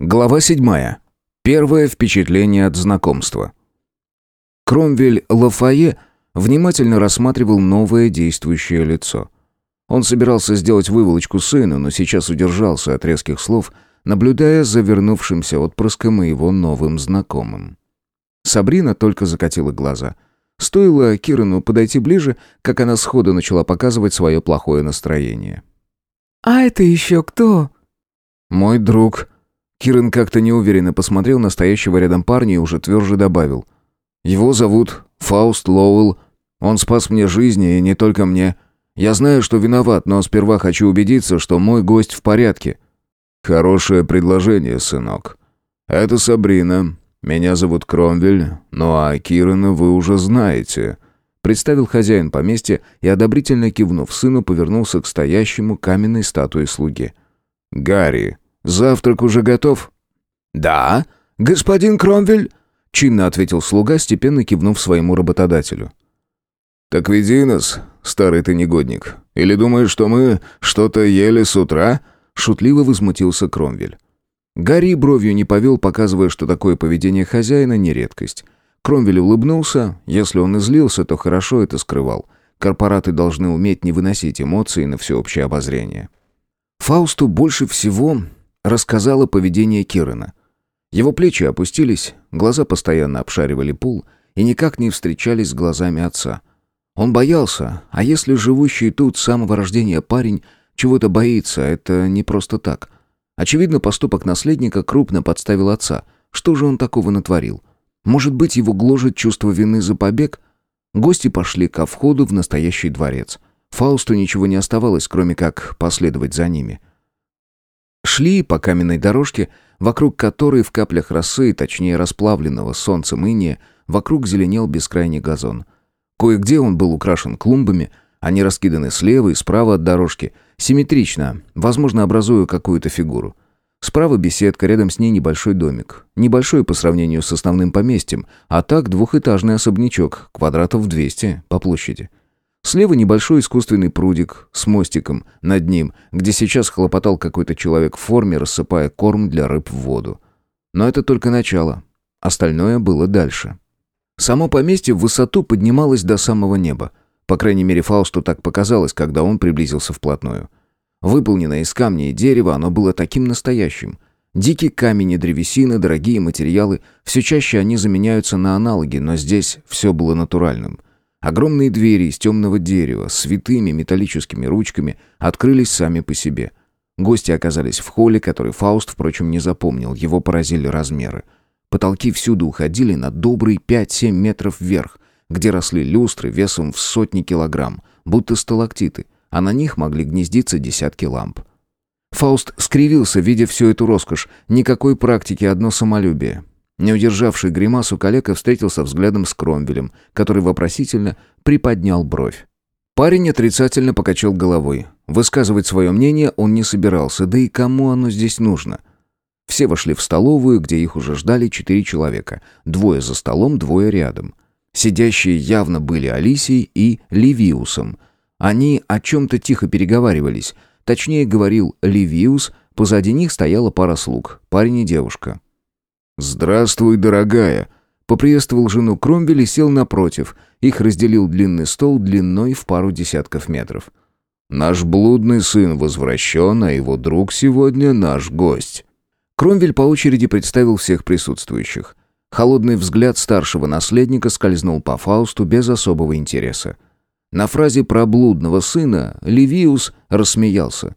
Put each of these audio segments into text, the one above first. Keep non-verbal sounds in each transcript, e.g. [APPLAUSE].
Глава седьмая. Первое впечатление от знакомства. Кромвель Лафае внимательно рассматривал новое действующее лицо. Он собирался сделать выволочку сыну, но сейчас удержался от резких слов, наблюдая за вернувшимся отпрыском и его новым знакомым. Сабрина только закатила глаза. Стоило Кирану подойти ближе, как она сходу начала показывать свое плохое настроение. «А это еще кто?» «Мой друг», Киран как-то неуверенно посмотрел на стоящего рядом парня и уже тверже добавил. «Его зовут Фауст Лоуэлл. Он спас мне жизнь, и не только мне. Я знаю, что виноват, но сперва хочу убедиться, что мой гость в порядке». «Хорошее предложение, сынок. Это Сабрина. Меня зовут Кромвель, ну а Кирана вы уже знаете». Представил хозяин поместья и, одобрительно кивнув сыну, повернулся к стоящему каменной статуе слуги. «Гарри, Завтрак уже готов?» «Да, господин Кромвель», — чинно ответил слуга, степенно кивнув своему работодателю. «Так веди нас, старый ты негодник. Или думаешь, что мы что-то ели с утра?» — шутливо возмутился Кромвель. Гарри бровью не повел, показывая, что такое поведение хозяина не редкость. Кромвель улыбнулся. Если он излился, то хорошо это скрывал. Корпораты должны уметь не выносить эмоции на всеобщее обозрение. Фаусту больше всего рассказала поведение Кирана. Его плечи опустились, глаза постоянно обшаривали пол и никак не встречались с глазами отца. Он боялся, а если живущий тут с самого рождения парень чего-то боится, это не просто так. Очевидно, поступок наследника крупно подставил отца. Что же он такого натворил? Может быть, его гложет чувство вины за побег? Гости пошли ко входу в настоящий дворец. Фаусту ничего не оставалось, кроме как последовать за ними. — Шли по каменной дорожке, вокруг которой в каплях росы, точнее расплавленного солнцем иния, вокруг зеленел бескрайний газон. Кое-где он был украшен клумбами, они раскиданы слева и справа от дорожки, симметрично, возможно, образуя какую-то фигуру. Справа беседка, рядом с ней небольшой домик. Небольшой по сравнению с основным поместьем, а так двухэтажный особнячок, квадратов 200 по площади. Слева небольшой искусственный прудик с мостиком над ним, где сейчас хлопотал какой-то человек в форме, рассыпая корм для рыб в воду. Но это только начало. Остальное было дальше. Само поместье в высоту поднималось до самого неба. По крайней мере, Фаусту так показалось, когда он приблизился вплотную. Выполненное из камня и дерева, оно было таким настоящим. Дикий камень и древесина, дорогие материалы, все чаще они заменяются на аналоги, но здесь все было натуральным. Огромные двери из темного дерева с святыми металлическими ручками открылись сами по себе. Гости оказались в холле, который Фауст, впрочем, не запомнил, его поразили размеры. Потолки всюду уходили на добрые 5-7 метров вверх, где росли люстры весом в сотни килограмм, будто сталактиты, а на них могли гнездиться десятки ламп. Фауст скривился, видя всю эту роскошь. Никакой практики, одно самолюбие. Не удержавший гримасу коллега встретился взглядом с Кромвелем, который вопросительно приподнял бровь. Парень отрицательно покачал головой. Высказывать свое мнение он не собирался, да и кому оно здесь нужно? Все вошли в столовую, где их уже ждали четыре человека. Двое за столом, двое рядом. Сидящие явно были Алисией и Ливиусом. Они о чем-то тихо переговаривались. Точнее, говорил Ливиус, позади них стояла пара слуг, парень и девушка. «Здравствуй, дорогая!» Поприветствовал жену Кромвель и сел напротив. Их разделил длинный стол длиной в пару десятков метров. «Наш блудный сын возвращен, а его друг сегодня наш гость». Кромвель по очереди представил всех присутствующих. Холодный взгляд старшего наследника скользнул по Фаусту без особого интереса. На фразе про блудного сына Ливиус рассмеялся.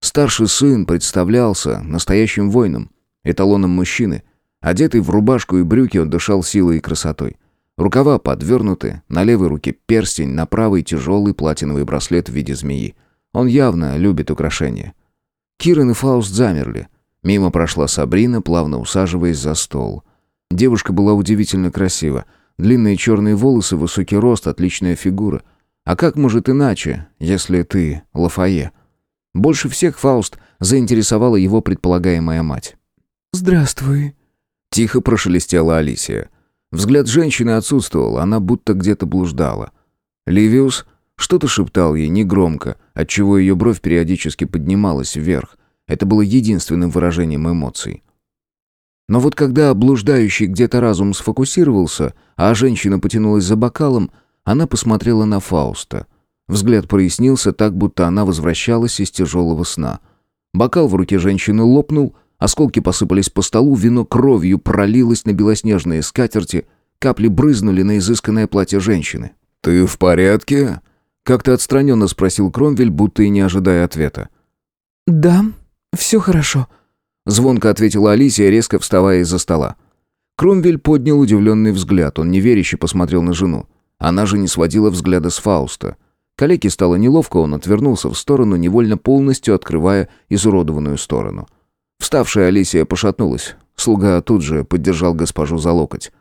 Старший сын представлялся настоящим воином, эталоном мужчины – Одетый в рубашку и брюки, он дышал силой и красотой. Рукава подвернуты, на левой руке перстень, на правой тяжелый платиновый браслет в виде змеи. Он явно любит украшения. Киран и Фауст замерли. Мимо прошла Сабрина, плавно усаживаясь за стол. Девушка была удивительно красива. Длинные черные волосы, высокий рост, отличная фигура. А как может иначе, если ты Лафае? Больше всех Фауст заинтересовала его предполагаемая мать. «Здравствуй», Тихо прошелестела Алисия. Взгляд женщины отсутствовал, она будто где-то блуждала. Ливиус что-то шептал ей негромко, отчего ее бровь периодически поднималась вверх. Это было единственным выражением эмоций. Но вот когда блуждающий где-то разум сфокусировался, а женщина потянулась за бокалом, она посмотрела на Фауста. Взгляд прояснился так, будто она возвращалась из тяжелого сна. Бокал в руке женщины лопнул, осколки посыпались по столу, вино кровью пролилось на белоснежные скатерти, капли брызнули на изысканное платье женщины. «Ты в порядке?» Как-то отстраненно спросил Кромвель, будто и не ожидая ответа. «Да, все хорошо», — звонко ответила Алисия, резко вставая из-за стола. Кромвель поднял удивленный взгляд, он неверяще посмотрел на жену. Она же не сводила взгляда с Фауста. Калеке стало неловко, он отвернулся в сторону, невольно полностью открывая изуродованную сторону. Вставшая Алисия пошатнулась. Слуга тут же поддержал госпожу за локоть.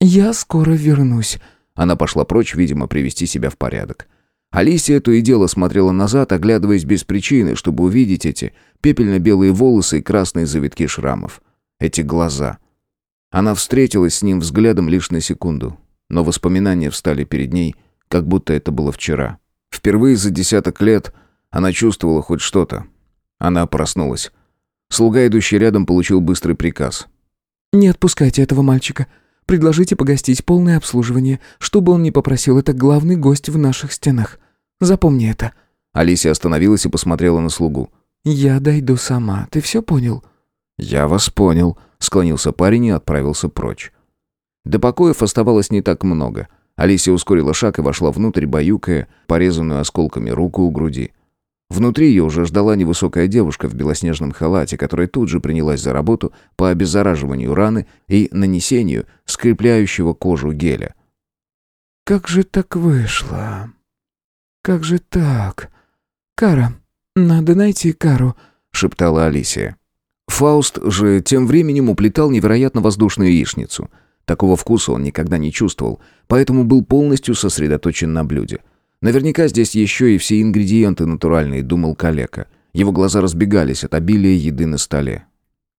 «Я скоро вернусь». Она пошла прочь, видимо, привести себя в порядок. Алисия то и дело смотрела назад, оглядываясь без причины, чтобы увидеть эти пепельно-белые волосы и красные завитки шрамов. Эти глаза. Она встретилась с ним взглядом лишь на секунду, но воспоминания встали перед ней, как будто это было вчера. Впервые за десяток лет она чувствовала хоть что-то. Она проснулась. Слуга, идущий рядом, получил быстрый приказ. «Не отпускайте этого мальчика. Предложите погостить полное обслуживание. Что бы он ни попросил, это главный гость в наших стенах. Запомни это». Алисия остановилась и посмотрела на слугу. «Я дойду сама. Ты все понял?» «Я вас понял», — склонился парень и отправился прочь. До покоев оставалось не так много. Алисия ускорила шаг и вошла внутрь, баюкая порезанную осколками руку у груди. Внутри ее уже ждала невысокая девушка в белоснежном халате, которая тут же принялась за работу по обеззараживанию раны и нанесению скрепляющего кожу геля. «Как же так вышло? Как же так? Кара, надо найти Кару», — шептала Алисия. Фауст же тем временем уплетал невероятно воздушную яичницу. Такого вкуса он никогда не чувствовал, поэтому был полностью сосредоточен на блюде — Наверняка здесь еще и все ингредиенты натуральные, думал калека. Его глаза разбегались от обилия еды на столе.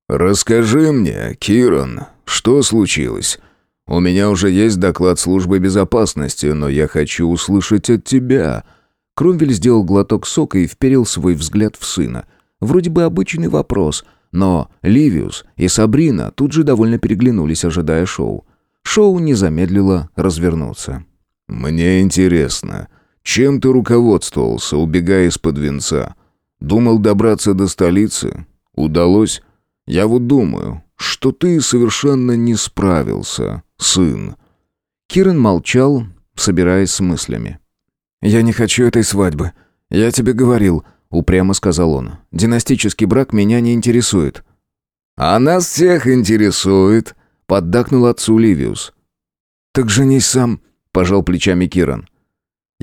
«Расскажи мне, Киран, что случилось? У меня уже есть доклад службы безопасности, но я хочу услышать от тебя». Кромвель сделал глоток сока и вперил свой взгляд в сына. Вроде бы обычный вопрос, но Ливиус и Сабрина тут же довольно переглянулись, ожидая шоу. Шоу не замедлило развернуться. «Мне интересно, чем ты руководствовался, убегая из-под венца? Думал добраться до столицы? Удалось? Я вот думаю, что ты совершенно не справился, сын». Киран молчал, собираясь с мыслями. «Я не хочу этой свадьбы. Я тебе говорил», — упрямо сказал он. «Династический брак меня не интересует». «А нас всех интересует», — поддакнул отцу Ливиус. «Так женись сам», — пожал плечами Киран.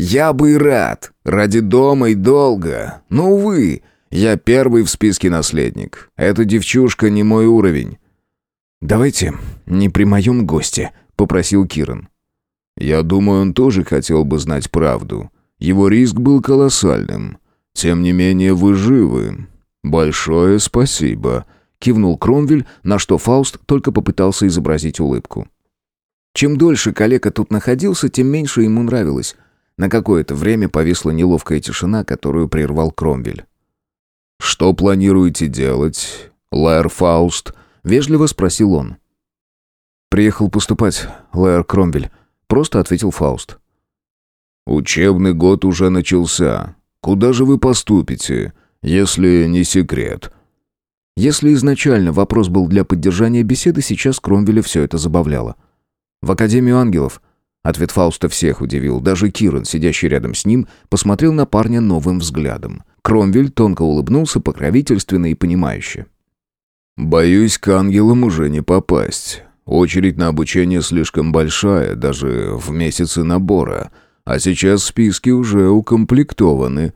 Я бы рад, ради дома и долга. Но, увы, я первый в списке наследник. Эта девчушка не мой уровень». «Давайте не при моем госте», — попросил Киран. «Я думаю, он тоже хотел бы знать правду. Его риск был колоссальным. Тем не менее, вы живы. Большое спасибо», — кивнул Кромвель, на что Фауст только попытался изобразить улыбку. Чем дольше коллега тут находился, тем меньше ему нравилось — на какое-то время повисла неловкая тишина, которую прервал Кромвель. «Что планируете делать, Лэр Фауст?» — вежливо спросил он. «Приехал поступать, Лэр Кромвель», — просто ответил Фауст. «Учебный год уже начался. Куда же вы поступите, если не секрет?» Если изначально вопрос был для поддержания беседы, сейчас Кромвеля все это забавляло. «В Академию ангелов», Ответ Фауста всех удивил. Даже Киран, сидящий рядом с ним, посмотрел на парня новым взглядом. Кромвель тонко улыбнулся покровительственно и понимающе. «Боюсь, к ангелам уже не попасть. Очередь на обучение слишком большая, даже в месяцы набора. А сейчас списки уже укомплектованы».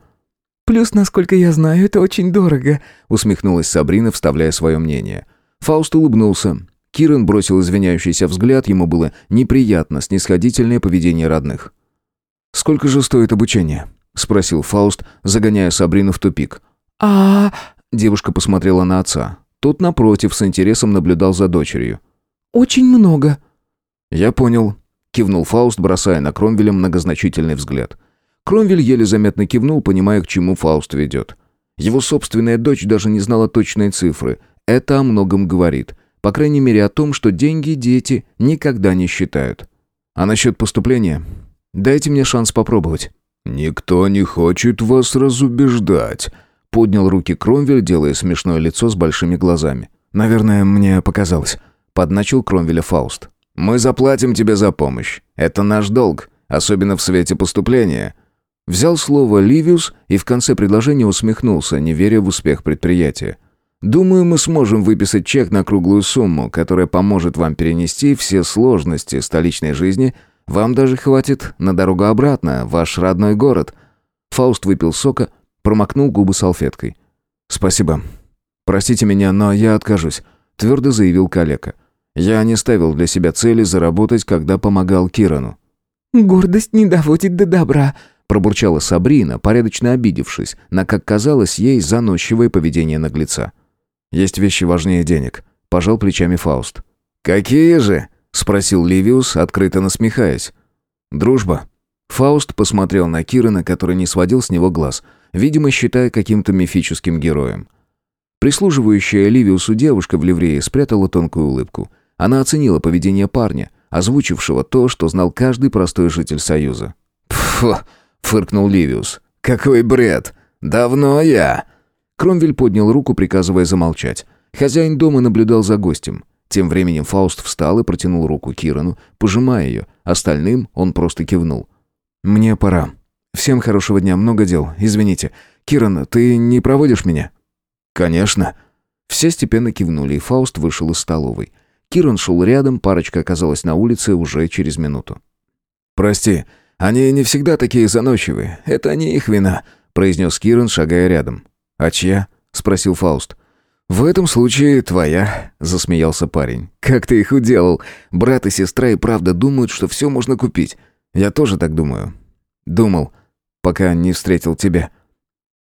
«Плюс, насколько я знаю, это очень дорого», — усмехнулась Сабрина, вставляя свое мнение. Фауст улыбнулся. Киран бросил извиняющийся взгляд, ему было неприятно снисходительное поведение родных. «Сколько же стоит обучение?» — спросил Фауст, загоняя Сабрину в тупик. а Девушка посмотрела на отца. Тот, напротив, с интересом наблюдал за дочерью. «Очень много». «Я понял», — кивнул Фауст, бросая на Кромвеля многозначительный взгляд. Кромвель еле заметно кивнул, понимая, к чему Фауст ведет. Его собственная дочь даже не знала точной цифры. Это о многом говорит. По крайней мере о том, что деньги дети никогда не считают. А насчет поступления? Дайте мне шанс попробовать. «Никто не хочет вас разубеждать», — поднял руки Кромвель, делая смешное лицо с большими глазами. «Наверное, мне показалось», — подначил Кромвеля Фауст. «Мы заплатим тебе за помощь. Это наш долг, особенно в свете поступления». Взял слово Ливиус и в конце предложения усмехнулся, не веря в успех предприятия. «Думаю, мы сможем выписать чек на круглую сумму, которая поможет вам перенести все сложности столичной жизни. Вам даже хватит на дорогу обратно, ваш родной город». Фауст выпил сока, промокнул губы салфеткой. «Спасибо. Простите меня, но я откажусь», — твердо заявил калека. «Я не ставил для себя цели заработать, когда помогал Кирану». «Гордость не доводит до добра», пробурчала Сабрина, порядочно обидевшись на, как казалось ей, заносчивое поведение наглеца. «Есть вещи важнее денег», — пожал плечами Фауст. «Какие же?» — спросил Ливиус, открыто насмехаясь. «Дружба». Фауст посмотрел на Кирана, который не сводил с него глаз, видимо, считая каким-то мифическим героем. Прислуживающая Ливиусу девушка в ливрее спрятала тонкую улыбку. Она оценила поведение парня, озвучившего то, что знал каждый простой житель Союза. «Фу!» фыркнул Ливиус. «Какой бред! Давно я!» Кромвель поднял руку, приказывая замолчать. Хозяин дома наблюдал за гостем. Тем временем Фауст встал и протянул руку Кирану, пожимая ее. Остальным он просто кивнул. «Мне пора. Всем хорошего дня, много дел. Извините. Киран, ты не проводишь меня?» «Конечно». Все степенно кивнули, и Фауст вышел из столовой. Киран шел рядом, парочка оказалась на улице уже через минуту. «Прости, они не всегда такие заносчивые. Это не их вина», — произнес Киран, шагая рядом. «А чья?» — спросил Фауст. «В этом случае твоя», — засмеялся парень. «Как ты их уделал? Брат и сестра и правда думают, что все можно купить. Я тоже так думаю. Думал, пока не встретил тебя.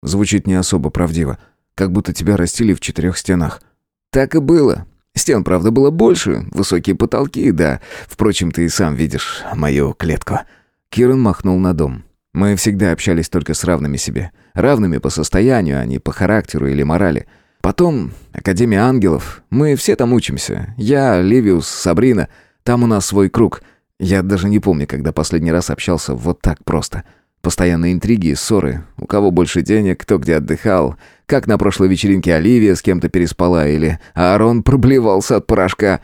Звучит не особо правдиво, как будто тебя растили в четырех стенах». «Так и было. Стен, правда, было больше, высокие потолки, да. Впрочем, ты и сам видишь мою клетку». Киран махнул на дом. Мы всегда общались только с равными себе. Равными по состоянию, а не по характеру или морали. Потом Академия ангелов. Мы все там учимся. Я, Ливиус, Сабрина. Там у нас свой круг. Я даже не помню, когда последний раз общался вот так просто. Постоянные интриги и ссоры. У кого больше денег, кто где отдыхал. Как на прошлой вечеринке Оливия с кем-то переспала или Аарон проблевался от порошка.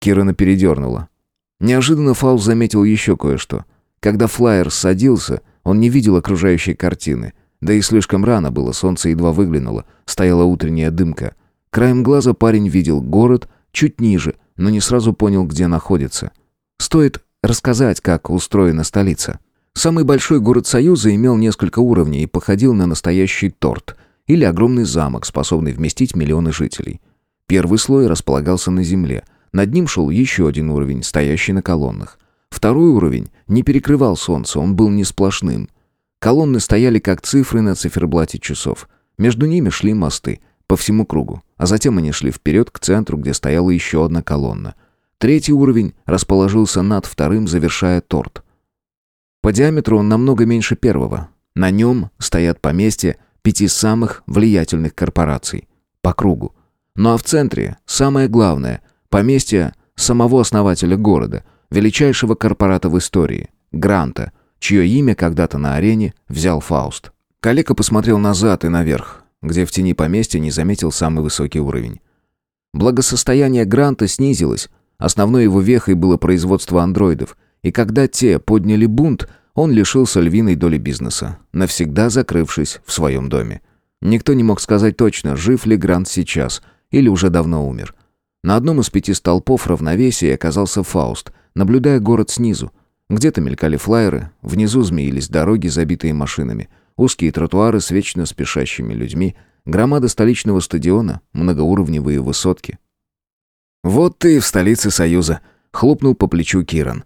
Кирана передернула. Неожиданно Фаус заметил еще кое-что — когда флайер садился, он не видел окружающей картины. Да и слишком рано было, солнце едва выглянуло, стояла утренняя дымка. Краем глаза парень видел город чуть ниже, но не сразу понял, где находится. Стоит рассказать, как устроена столица. Самый большой город Союза имел несколько уровней и походил на настоящий торт или огромный замок, способный вместить миллионы жителей. Первый слой располагался на земле. Над ним шел еще один уровень, стоящий на колоннах. Второй уровень не перекрывал солнце, он был не сплошным. Колонны стояли как цифры на циферблате часов. Между ними шли мосты по всему кругу, а затем они шли вперед к центру, где стояла еще одна колонна. Третий уровень расположился над вторым, завершая торт. По диаметру он намного меньше первого. На нем стоят поместья пяти самых влиятельных корпораций. По кругу. Ну а в центре, самое главное, поместье самого основателя города – величайшего корпората в истории, Гранта, чье имя когда-то на арене взял Фауст. Калека посмотрел назад и наверх, где в тени поместья не заметил самый высокий уровень. Благосостояние Гранта снизилось, основной его вехой было производство андроидов, и когда те подняли бунт, он лишился львиной доли бизнеса, навсегда закрывшись в своем доме. Никто не мог сказать точно, жив ли Грант сейчас, или уже давно умер. На одном из пяти столпов равновесия оказался Фауст, наблюдая город снизу. Где-то мелькали флайеры, внизу змеились дороги, забитые машинами, узкие тротуары с вечно спешащими людьми, громада столичного стадиона, многоуровневые высотки. «Вот ты в столице Союза», — хлопнул по плечу Киран.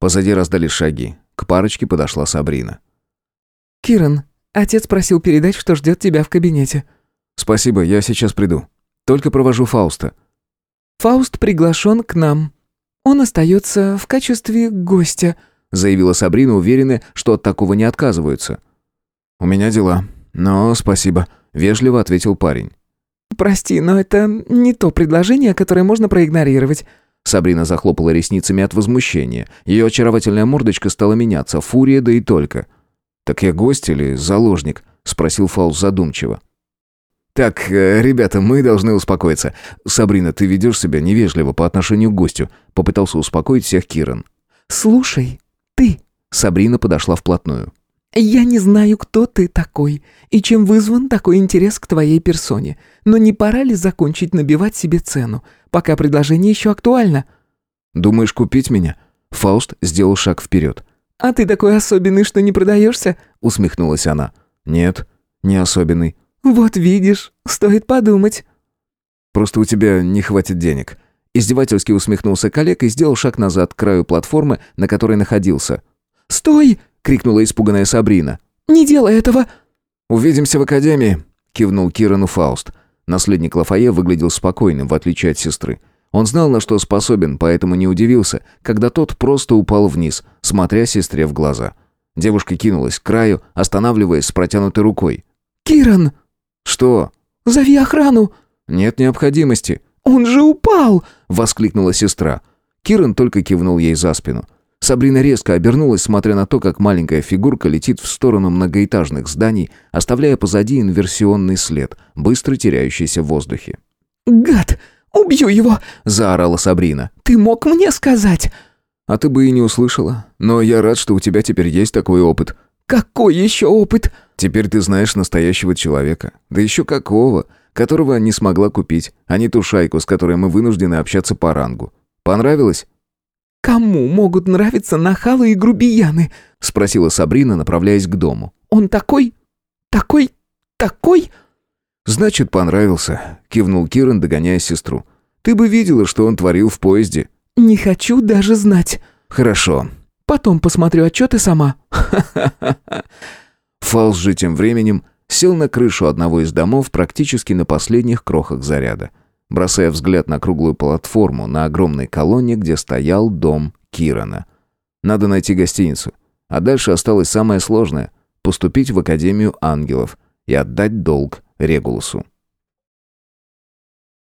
Позади раздались шаги. К парочке подошла Сабрина. «Киран, отец просил передать, что ждет тебя в кабинете». «Спасибо, я сейчас приду. Только провожу Фауста». «Фауст приглашен к нам», «Он остается в качестве гостя», — заявила Сабрина, уверенная, что от такого не отказываются. «У меня дела. Но спасибо», — вежливо ответил парень. «Прости, но это не то предложение, которое можно проигнорировать». Сабрина захлопала ресницами от возмущения. Ее очаровательная мордочка стала меняться, фурия да и только. «Так я гость или заложник?» — спросил Фаус задумчиво. «Так, э, ребята, мы должны успокоиться. Сабрина, ты ведешь себя невежливо по отношению к гостю», — попытался успокоить всех Киран. «Слушай, ты...» — Сабрина подошла вплотную. «Я не знаю, кто ты такой и чем вызван такой интерес к твоей персоне, но не пора ли закончить набивать себе цену, пока предложение еще актуально?» «Думаешь купить меня?» Фауст сделал шаг вперед. «А ты такой особенный, что не продаешься?» усмехнулась она. «Нет, не особенный». «Вот видишь, стоит подумать». «Просто у тебя не хватит денег». Издевательски усмехнулся коллег и сделал шаг назад к краю платформы, на которой находился. «Стой!» — крикнула испуганная Сабрина. «Не делай этого!» «Увидимся в академии!» — кивнул Кирану Фауст. Наследник Лафае выглядел спокойным, в отличие от сестры. Он знал, на что способен, поэтому не удивился, когда тот просто упал вниз, смотря сестре в глаза. Девушка кинулась к краю, останавливаясь с протянутой рукой. «Киран!» «Что?» «Зови охрану!» «Нет необходимости». «Он же упал!» — воскликнула сестра. Киран только кивнул ей за спину. Сабрина резко обернулась, смотря на то, как маленькая фигурка летит в сторону многоэтажных зданий, оставляя позади инверсионный след, быстро теряющийся в воздухе. «Гад! Убью его!» — заорала Сабрина. «Ты мог мне сказать?» «А ты бы и не услышала. Но я рад, что у тебя теперь есть такой опыт». «Какой еще опыт?» «Теперь ты знаешь настоящего человека. Да еще какого, которого не смогла купить, а не ту шайку, с которой мы вынуждены общаться по рангу. Понравилось?» «Кому могут нравиться нахалы и грубияны?» — спросила Сабрина, направляясь к дому. «Он такой... такой... такой...» «Значит, понравился», — кивнул Киран, догоняя сестру. «Ты бы видела, что он творил в поезде». «Не хочу даже знать». «Хорошо». «Потом посмотрю отчеты сама». Фалс [LAUGHS] же тем временем сел на крышу одного из домов практически на последних крохах заряда бросая взгляд на круглую платформу на огромной колонне, где стоял дом Кирана. Надо найти гостиницу. А дальше осталось самое сложное — поступить в Академию ангелов и отдать долг Регулусу.